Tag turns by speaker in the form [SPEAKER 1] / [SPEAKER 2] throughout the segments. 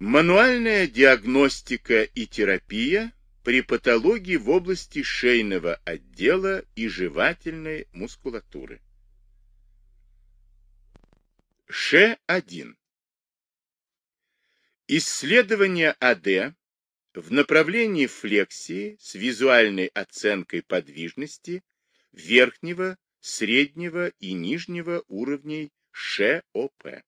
[SPEAKER 1] Мануальная диагностика и терапия при патологии в области шейного отдела и жевательной мускулатуры. Ш1. Исследование АД в направлении флексии с визуальной оценкой подвижности верхнего, среднего и нижнего уровней ШОП.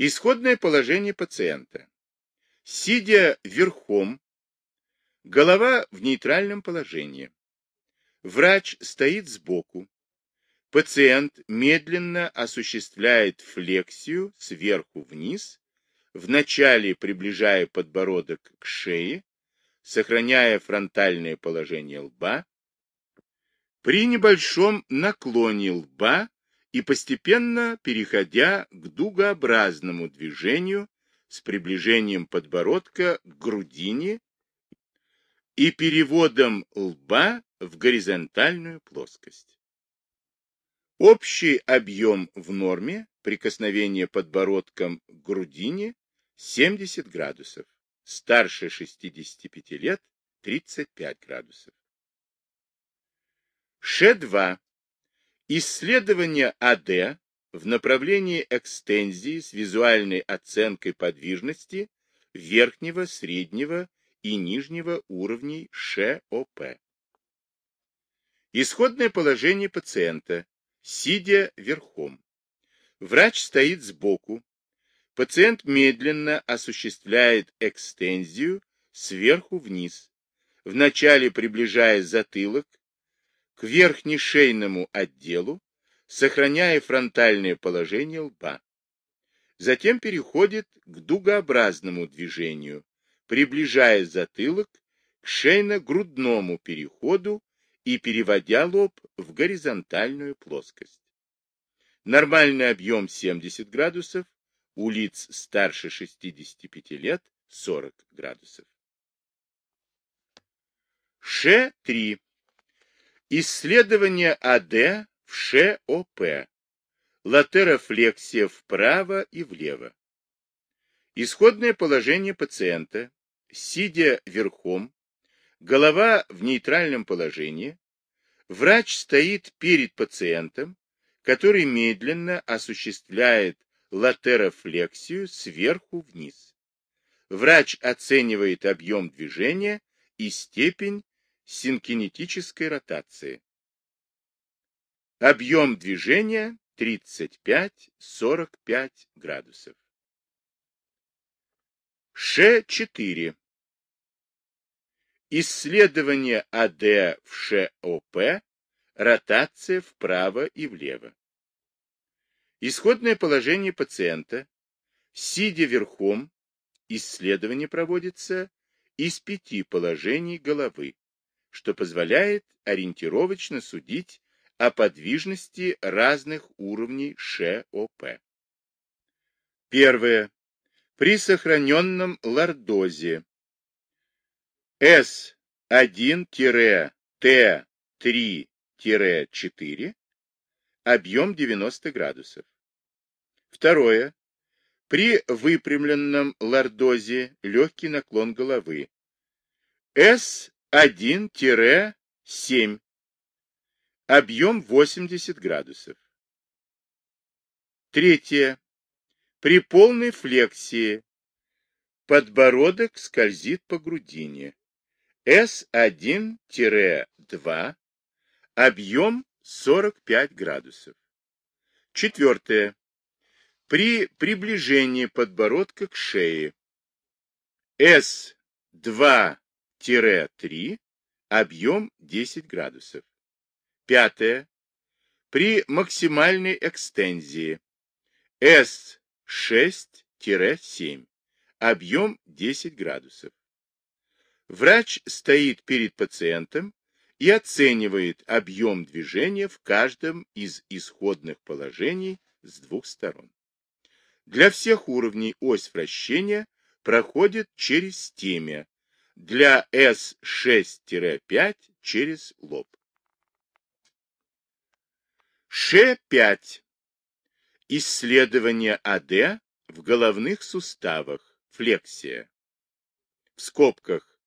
[SPEAKER 1] Исходное положение пациента. Сидя верхом, голова в нейтральном положении. Врач стоит сбоку. Пациент медленно осуществляет флексию сверху вниз, вначале приближая подбородок к шее, сохраняя фронтальное положение лба. При небольшом наклоне лба и постепенно переходя к дугообразному движению с приближением подбородка к грудине и переводом лба в горизонтальную плоскость. Общий объем в норме прикосновения подбородком к грудине 70 градусов, старше 65 лет 35 градусов. Ш2 Исследование АД в направлении экстензии с визуальной оценкой подвижности верхнего, среднего и нижнего уровней ШОП. Исходное положение пациента, сидя верхом. Врач стоит сбоку. Пациент медленно осуществляет экстензию сверху вниз, вначале приближая затылок к верхнешейному отделу, сохраняя фронтальное положение лба. Затем переходит к дугообразному движению, приближая затылок к шейно-грудному переходу и переводя лоб в горизонтальную плоскость. Нормальный объем 70 градусов, у лиц старше 65 лет 40 градусов. Ш3. Исследование АД в ШОП. Латерофлексия вправо и влево. Исходное положение пациента. Сидя верхом, голова в нейтральном положении, врач стоит перед пациентом, который медленно осуществляет латерофлексию сверху вниз. Врач оценивает объем движения и степень синкинетической ротации. Объем движения 35-45 градусов. Ш4. Исследование АД в ШОП, ротация вправо и влево. Исходное положение пациента, сидя верхом, исследование проводится из пяти положений головы что позволяет ориентировочно судить о подвижности разных уровней ШОП. Первое. При сохраненном лордозе S1-T3-4 объем 90 градусов. Второе. При выпрямленном лордозе легкий наклон головы. S 1-7. Объем 80 градусов. Третье. При полной флексии подбородок скользит по грудине. С1-2. Объем 45 градусов. Четвертое. При приближении подбородка к шее. С2 3 объем 10 градусов. Пятое. При максимальной экстензии S6-7 объем 10 градусов. Врач стоит перед пациентом и оценивает объем движения в каждом из исходных положений с двух сторон. Для всех уровней ось вращения проходит через темя, для С6-5 через лоб. Ш5. Исследование АД в головных суставах, флексия. В скобках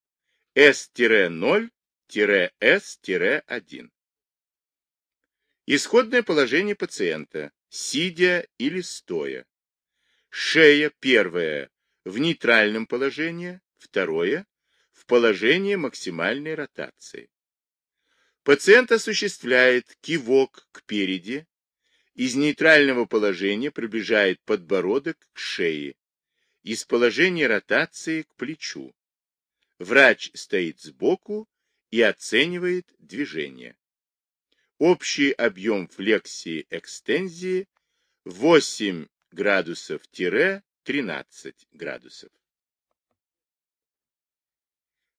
[SPEAKER 1] S-0-S-1. Исходное положение пациента, сидя или стоя. Шея первое в нейтральном положении, второе в положении максимальной ротации. Пациент осуществляет кивок к переди, из нейтрального положения приближает подбородок к шее, из положения ротации к плечу. Врач стоит сбоку и оценивает движение. Общий объем флексии-экстензии 8 градусов-13 градусов.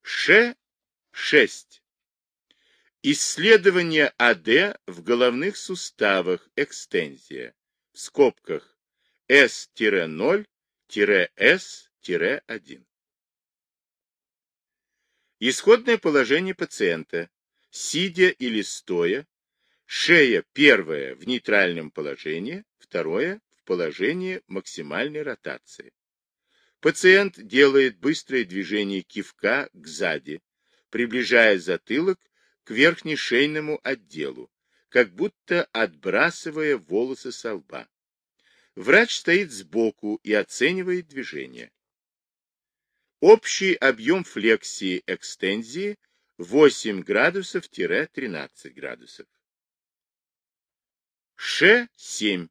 [SPEAKER 1] Ш6. Исследование АД в головных суставах экстензия в скобках S-0-S-1. Исходное положение пациента, сидя или стоя, шея первая в нейтральном положении, второе в положении максимальной ротации. Пациент делает быстрое движение кивка к сзади, приближая затылок к верхнешейному отделу, как будто отбрасывая волосы со лба. Врач стоит сбоку и оценивает движение. Общий объем флексии экстензии 8 градусов-13 градусов. Ш7.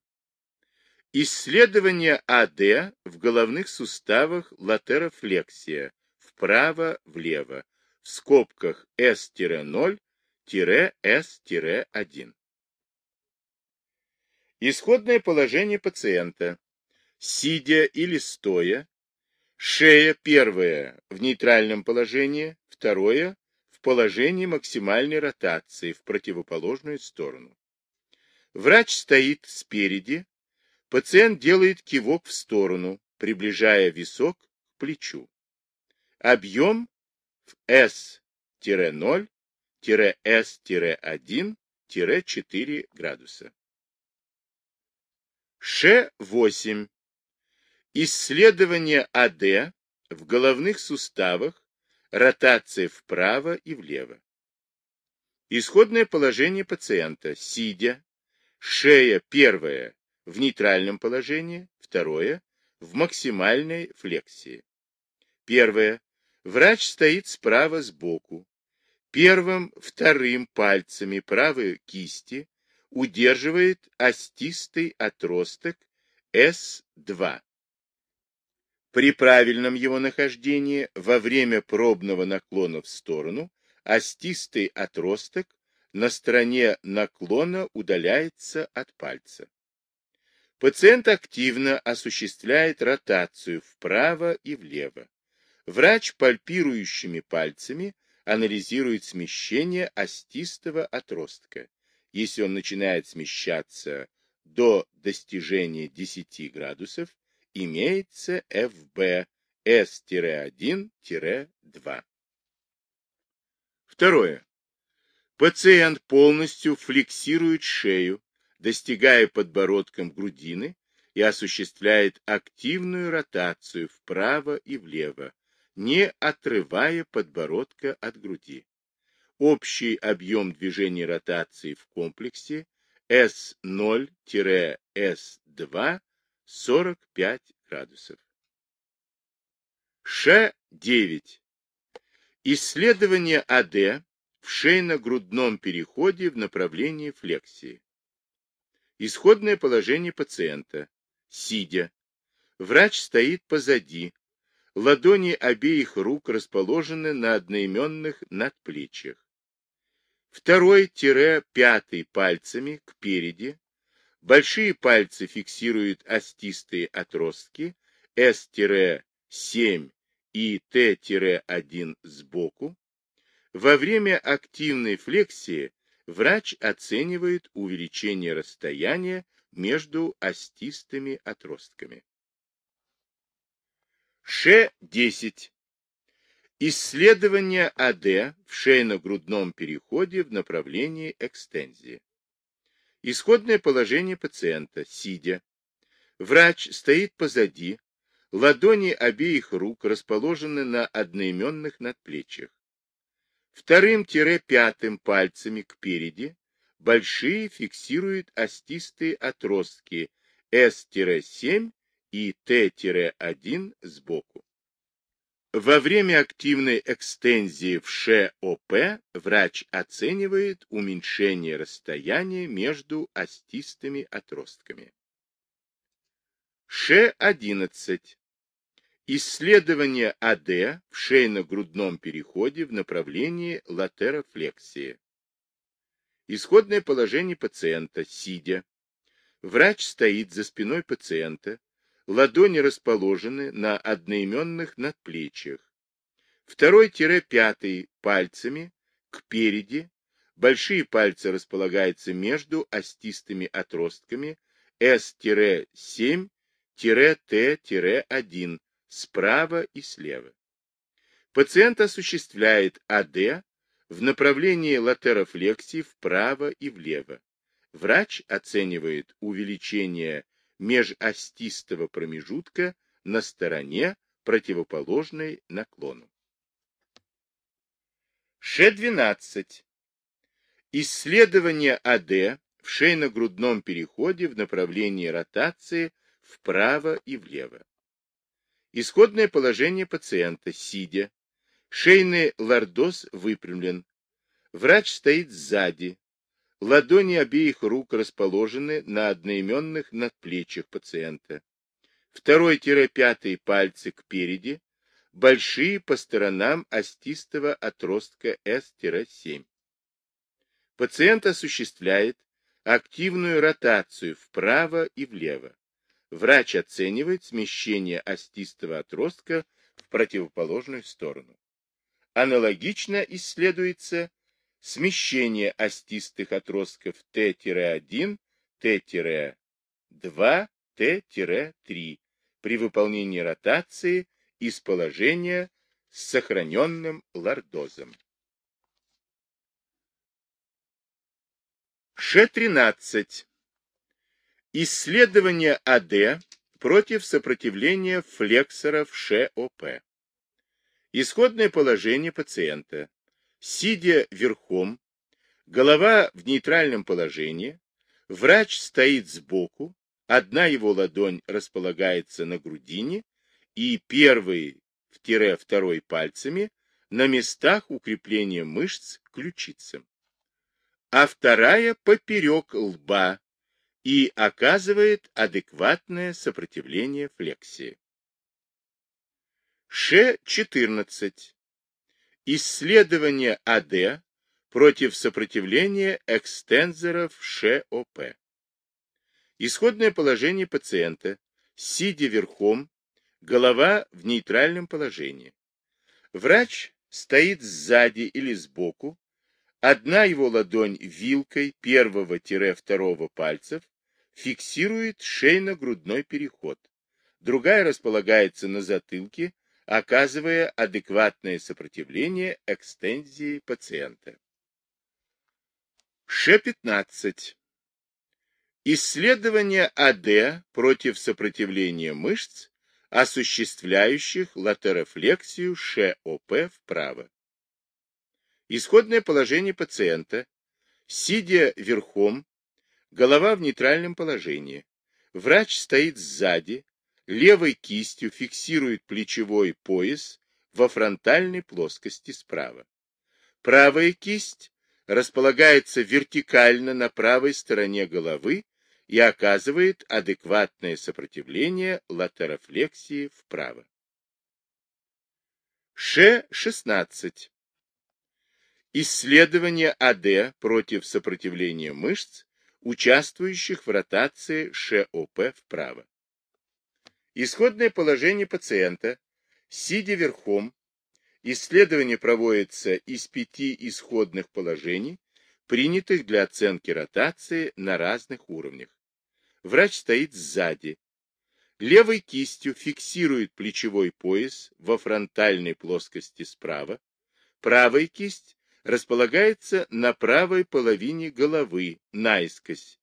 [SPEAKER 1] Исследование АД в головных суставах латерофлексия вправо-влево в скобках S-0-S-1. Исходное положение пациента. Сидя или стоя, шея первая в нейтральном положении, второе в положении максимальной ротации в противоположную сторону. Врач стоит спереди, пациент делает кивок в сторону, приближая висок к плечу. Объем S-0-S-1-4 градуса. Ш8. Исследование АД в головных суставах, ротация вправо и влево. Исходное положение пациента, сидя, шея первая в нейтральном положении, второе в максимальной флексии. Первое Врач стоит справа сбоку. Первым, вторым пальцами правой кисти удерживает остистый отросток С2. При правильном его нахождении во время пробного наклона в сторону остистый отросток на стороне наклона удаляется от пальца. Пациент активно осуществляет ротацию вправо и влево. Врач пальпирующими пальцами анализирует смещение остистого отростка. Если он начинает смещаться до достижения 10 градусов, имеется FB S-1-2. Второе. Пациент полностью флексирует шею, достигая подбородком грудины и осуществляет активную ротацию вправо и влево, не отрывая подбородка от груди. Общий объем движения ротации в комплексе S0-S2 45 градусов. Ш9. Исследование АД в шейно-грудном переходе в направлении флексии. Исходное положение пациента. Сидя. Врач стоит позади, Ладони обеих рук расположены на одноименных надплечьях. Второй-пятый пальцами к переди. Большие пальцы фиксируют остистые отростки S-7 и T-1 сбоку. Во время активной флексии врач оценивает увеличение расстояния между остистыми отростками. Ш-10. Исследование АД в шейно-грудном переходе в направлении экстензии. Исходное положение пациента, сидя. Врач стоит позади, ладони обеих рук расположены на одноименных надплечьях. Вторым-пятым пальцами кпереди большие фиксируют остистые отростки S-7 и Т-1 сбоку. Во время активной экстензии в ШОП врач оценивает уменьшение расстояния между остистыми отростками. Ш-11. Исследование АД в шейно-грудном переходе в направлении латерофлексии. Исходное положение пациента, сидя. Врач стоит за спиной пациента, ладони расположены на одноименных надплечьях. Второй-пятый пальцами кпереди, большие пальцы располагаются между остистыми отростками S-7-Т-1 справа и слева. Пациент осуществляет АД в направлении латерофлексии вправо и влево. Врач оценивает увеличение межостистого промежутка на стороне, противоположной наклону. Ш-12. Исследование АД в шейно-грудном переходе в направлении ротации вправо и влево. Исходное положение пациента, сидя, Шейный лордоз выпрямлен. Врач стоит сзади. Ладони обеих рук расположены на одноименных надплечьях пациента. Второй-пятый пальцы кпереди, большие по сторонам остистого отростка S-7. Пациент осуществляет активную ротацию вправо и влево. Врач оценивает смещение остистого отростка в противоположную сторону. Аналогично исследуется смещение остистых отростков Т-1, Т-2, Т-3 при выполнении ротации из положения с сохраненным лордозом. Ш-13. Исследование АД против сопротивления флексоров ШОП. Исходное положение пациента. Сидя верхом, голова в нейтральном положении, врач стоит сбоку, одна его ладонь располагается на грудине и первый в тире второй пальцами на местах укрепления мышц ключицы, а вторая поперек лба и оказывает адекватное сопротивление флексии. Ш-14. Исследование АД против сопротивления экстензоров ШОП. Исходное положение пациента, сидя верхом, голова в нейтральном положении. Врач стоит сзади или сбоку, одна его ладонь вилкой первого-второго пальцев фиксирует шейно-грудной переход, другая располагается на затылке, оказывая адекватное сопротивление экстензии пациента. Ш-15. Исследование АД против сопротивления мышц, осуществляющих латерофлексию ШОП вправо. Исходное положение пациента. Сидя верхом, голова в нейтральном положении. Врач стоит сзади, левой кистью фиксирует плечевой пояс во фронтальной плоскости справа. Правая кисть располагается вертикально на правой стороне головы и оказывает адекватное сопротивление латерофлексии вправо. Ш-16. Исследование АД против сопротивления мышц, участвующих в ротации ШОП вправо. Исходное положение пациента, сидя верхом, исследование проводится из пяти исходных положений, принятых для оценки ротации на разных уровнях. Врач стоит сзади. Левой кистью фиксирует плечевой пояс во фронтальной плоскости справа. Правая кисть располагается на правой половине головы, наискось.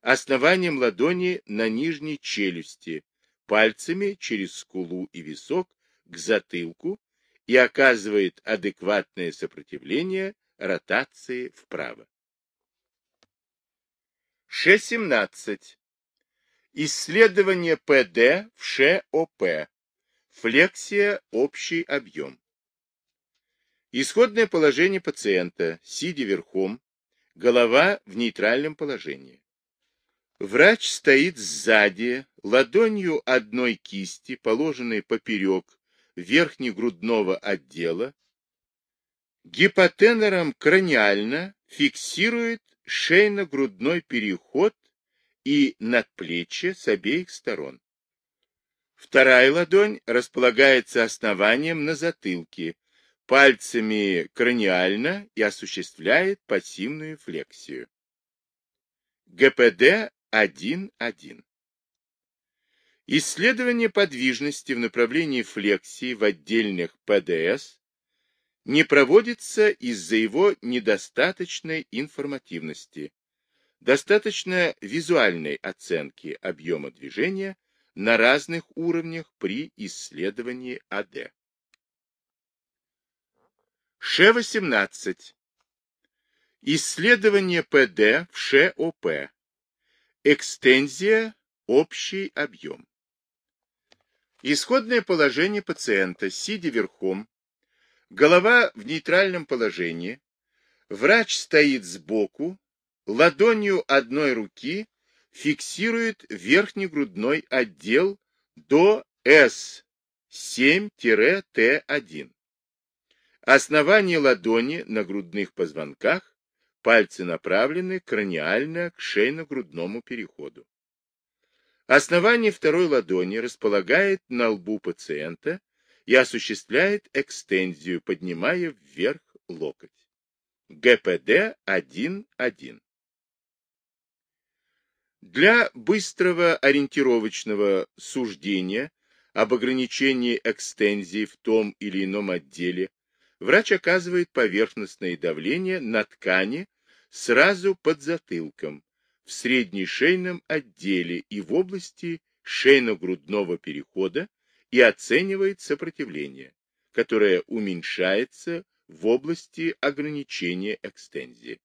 [SPEAKER 1] основанием ладони на нижней челюсти, пальцами через скулу и висок к затылку и оказывает адекватное сопротивление ротации вправо. Ш-17. Исследование ПД в ШОП. Флексия общий объем. Исходное положение пациента, сидя верхом, голова в нейтральном положении. Врач стоит сзади, ладонью одной кисти, положенной поперек верхнегрудного отдела, гипотенором краниально фиксирует шейно-грудной переход и надплечье с обеих сторон. Вторая ладонь располагается основанием на затылке, пальцами краниально и осуществляет пассивную флексию. ГПД 1.1. Исследование подвижности в направлении флексии в отдельных ПДС не проводится из-за его недостаточной информативности, достаточно визуальной оценки объема движения на разных уровнях при исследовании АД. Ш-18. Исследование ПД в ШОП. Экстензия, общий объем. Исходное положение пациента, сидя верхом, голова в нейтральном положении, врач стоит сбоку, ладонью одной руки фиксирует верхнегрудной отдел до С7-Т1. Основание ладони на грудных позвонках, пальцы направлены краниально к шейно-грудному переходу. Основание второй ладони располагает на лбу пациента и осуществляет экстензию, поднимая вверх локоть. ГПД 1.1. Для быстрого ориентировочного суждения об ограничении экстензии в том или ином отделе врач оказывает поверхностное давление на ткани сразу под затылком, в среднешейном отделе и в области шейно-грудного перехода и оценивает сопротивление, которое уменьшается в области ограничения экстензии.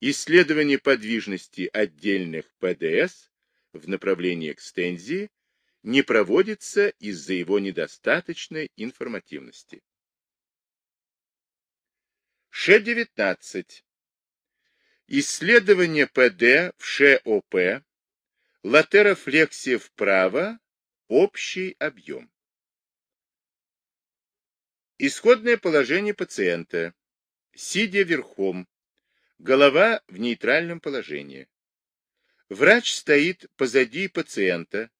[SPEAKER 1] Исследование подвижности отдельных ПДС в направлении экстензии не проводится из-за его недостаточной информативности. Ш-19. Исследование ПД в ШОП, латерофлексия вправо, общий объем. Исходное положение пациента. Сидя верхом, голова в нейтральном положении. Врач стоит позади пациента,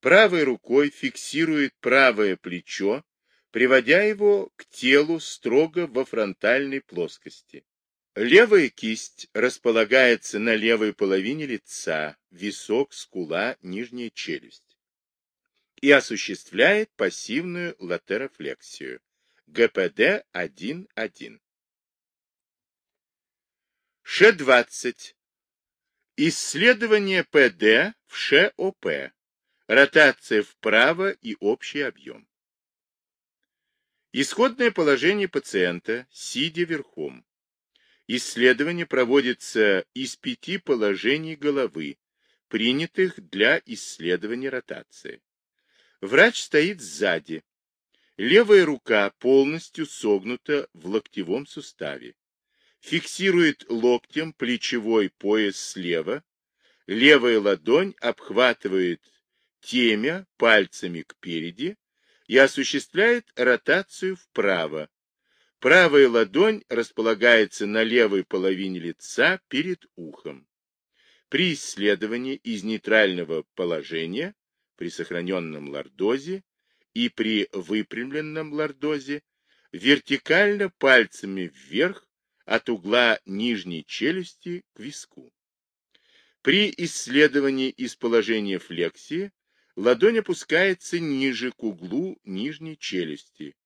[SPEAKER 1] правой рукой фиксирует правое плечо, приводя его к телу строго во фронтальной плоскости. Левая кисть располагается на левой половине лица, висок, скула, нижняя челюсть и осуществляет пассивную латерофлексию. ГПД 1.1. Ш-20. Исследование ПД в ШОП. Ротация вправо и общий объем. Исходное положение пациента, сидя верхом. Исследование проводится из пяти положений головы, принятых для исследования ротации. Врач стоит сзади. Левая рука полностью согнута в локтевом суставе. Фиксирует локтем плечевой пояс слева. Левая ладонь обхватывает темя пальцами кпереди и осуществляет ротацию вправо, Правая ладонь располагается на левой половине лица перед ухом. При исследовании из нейтрального положения, при сохраненном лордозе и при выпрямленном лордозе, вертикально пальцами вверх от угла нижней челюсти к виску. При исследовании из положения флексии ладонь опускается ниже к углу нижней челюсти,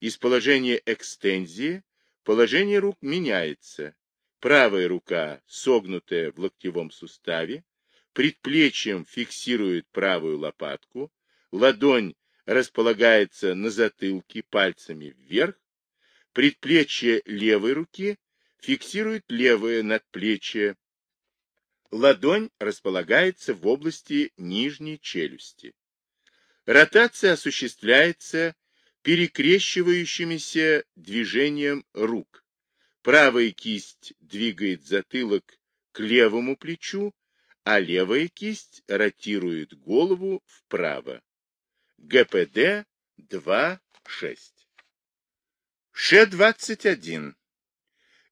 [SPEAKER 1] из положения экстензии положение рук меняется. правая рука согнутая в локтевом суставе, предплечьем фиксирует правую лопатку, ладонь располагается на затылке пальцами вверх, предплечье левой руки фиксирует левое надплечье, ладонь располагается в области нижней челюсти. Ротация осуществляется перекрещивающимися движением рук. Правая кисть двигает затылок к левому плечу, а левая кисть ротирует голову вправо. ГПД 2.6. Ш-21.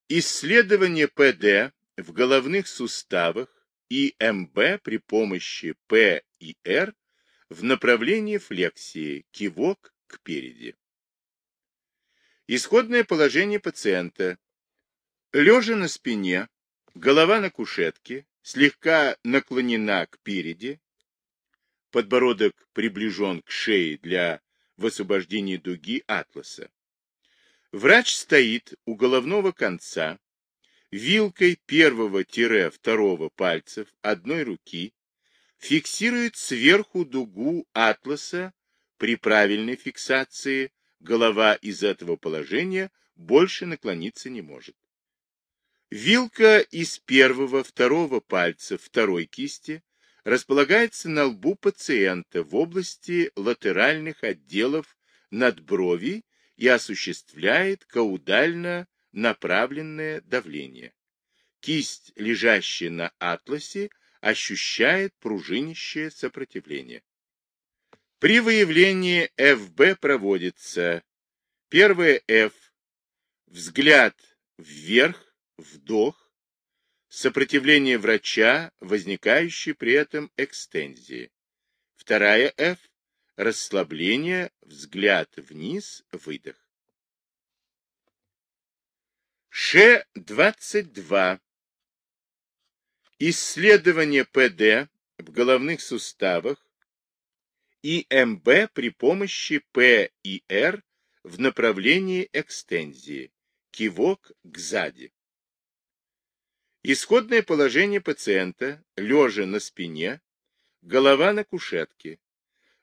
[SPEAKER 1] Исследование ПД в головных суставах и МБ при помощи П и Р в направлении флексии, кивок кпереди. Исходное положение пациента. Лежа на спине, голова на кушетке, слегка наклонена кпереди, подбородок приближен к шее для высвобождения дуги атласа. Врач стоит у головного конца, вилкой первого-второго пальцев одной руки фиксирует сверху дугу атласа при правильной фиксации голова из этого положения больше наклониться не может. Вилка из первого-второго пальца второй кисти располагается на лбу пациента в области латеральных отделов надбровий и осуществляет каудально направленное давление. Кисть, лежащая на атласе, ощущает пружинищее сопротивление. При выявлении ФБ проводится первое F, взгляд вверх, вдох, сопротивление врача, возникающее при этом экстензии. Вторая F, расслабление, взгляд вниз, выдох. Ш-22. Исследование ПД в головных суставах и МБ при помощи П и Р в направлении экстензии, кивок к сзади. Исходное положение пациента, лежа на спине, голова на кушетке,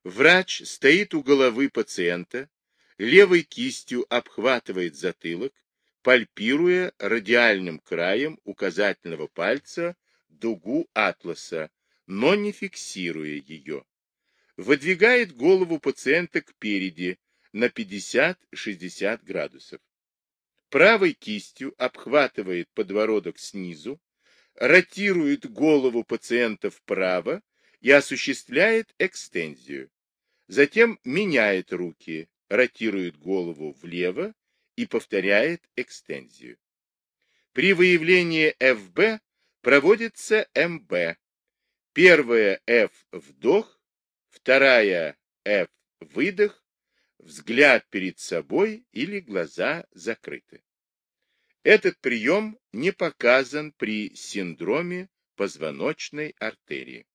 [SPEAKER 1] Врач стоит у головы пациента, левой кистью обхватывает затылок, пальпируя радиальным краем указательного пальца дугу атласа, но не фиксируя ее. Выдвигает голову пациента кпереди на 50-60 градусов. Правой кистью обхватывает подбородок снизу, ротирует голову пациента вправо и осуществляет экстензию. Затем меняет руки, ротирует голову влево и повторяет экстензию. При выявлении ФБ проводится МБ. Первая F – вдох, вторая F – выдох, взгляд перед собой или глаза закрыты. Этот прием не показан при синдроме позвоночной артерии.